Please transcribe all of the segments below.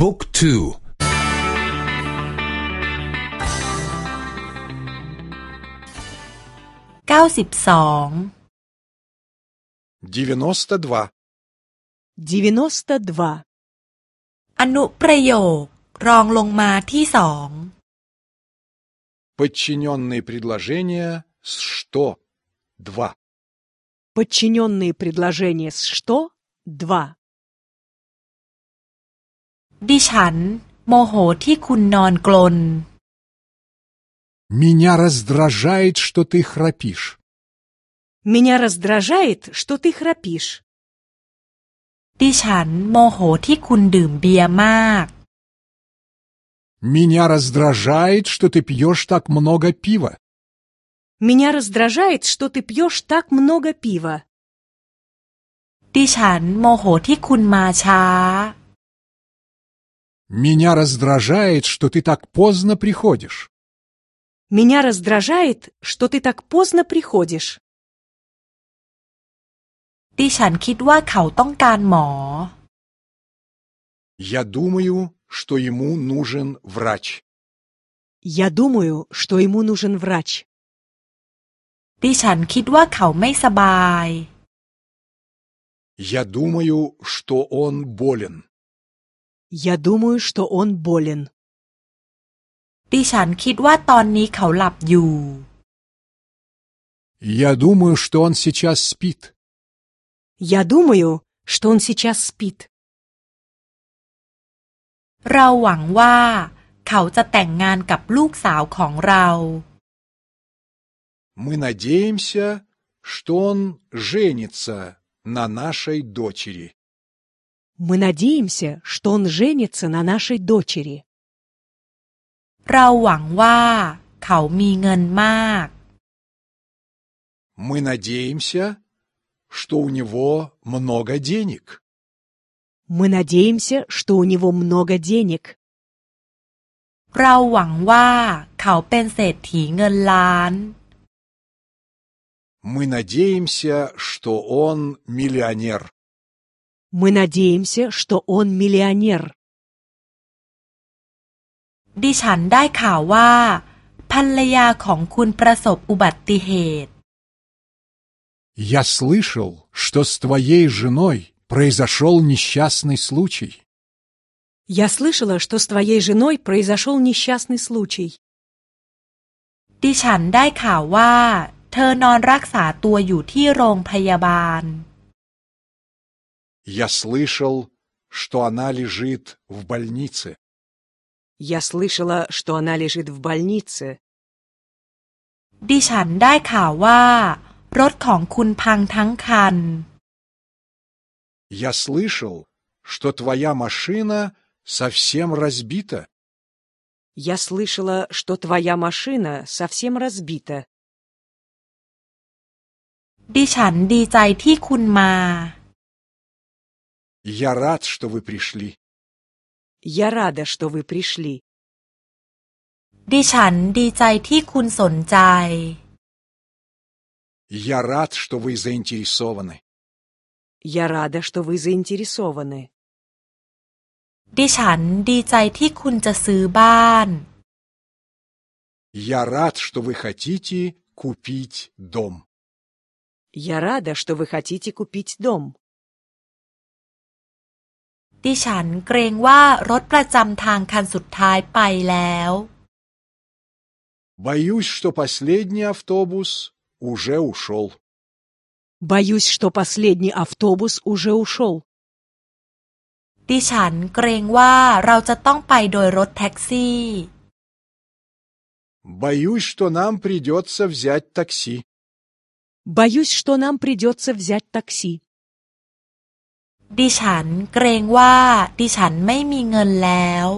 บุ๊กทูเก้าสิบสอง девяносто два девяносто два อนุประโยค รองลงมาที่สอง подчиненные предложения с что два подчиненные предложения с что два ดิฉัน โมโหที่คุณนอนกลน меня раздражает что ты храпишь меня раздражает что ты храпишь ดิฉัน โมโหที่คุณดื่มเบียร์มาก меня раздражает что ты пьешь так много пива меня раздражает что ты пьешь так много пива ดิฉัน โมโหที่คุณมาช้า меня раздражает что ты так поздно приходишь меня раздражает что ты так поздно приходишь ดิฉันคิดว่าเขาต้องการหมอ я думаю что ему нужен врач я думаю что ему нужен врач ดิฉันคิดว่าเขาไม่สบาย я думаю что он болен я думаю что он болен ดิฉันคิดว่าตอนนี้เขาหลับอยู่ я думаю что он сейчас спит я думаю что он сейчас спит เราหวังว่า เขาจะแต่งงานกับลูกสาวของเรา мы надеемся что он женится на нашей дочери мы надеемся что он женится на нашей дочери เราหวังว่า เขามีเงินมาก мы надеемся что у него много денег мы надеемся что у него много денег เราหวังว่า เขาเป็นเศรษฐีเงินล้าน мы надеемся что он миллионер мы надеемся что он миллионер ดิฉันได้ข่าวว่า ภรรยาของคุณประสบอุบัติเหตุ я слышал что с твоей женой произошел несчастный случай я слышала что с твоей женой произошел несчастный случай ดิฉันได้ข่าวว่า เธอนอนรักษาตัวอยู่ที่โรงพยาบาล я слышал что она лежит в больнице я слышала что она лежит в больнице ดิฉันได้ข่าวว่า รถของคุณพังทั้งคัน я слышал что твоя машина совсем разбита я слышала что твоя машина совсем разбита ดิฉันดีใจที่คุณมา я рад что вы пришли я рада что вы пришли ดิฉันดีใจที่คุณสนใจ я рад что вы заинтересованы я рада что вы заинтересованы ดิฉันดีใจที่คุณจะซื้อบ้าน я рад что вы хотите купить дом я рада что вы хотите купить дом ดิฉันเกรงว่ารถประจำทางคันสุดท้ายไปแล้ว боюсь что последний автобус уже ушел боюсь что последний автобус уже ушел ดิฉันเกรงว่าเราจะต้องไปโดยรถแท็กซี่ боюсь что нам придется взять такси боюсь что нам придется взять такси ดิฉันเกรงว่า ดิฉันไม่มีเงินแล้ว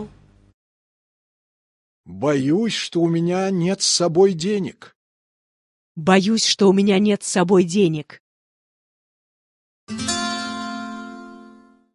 боюсь что у меня нет с собой денег боюсь что у меня нет с собой денег